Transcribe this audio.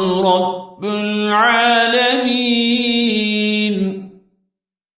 رب العالمين.